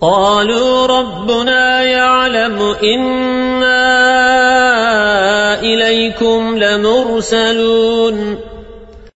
قالوا ربنا يعلم إنا إليكم لمرسلون.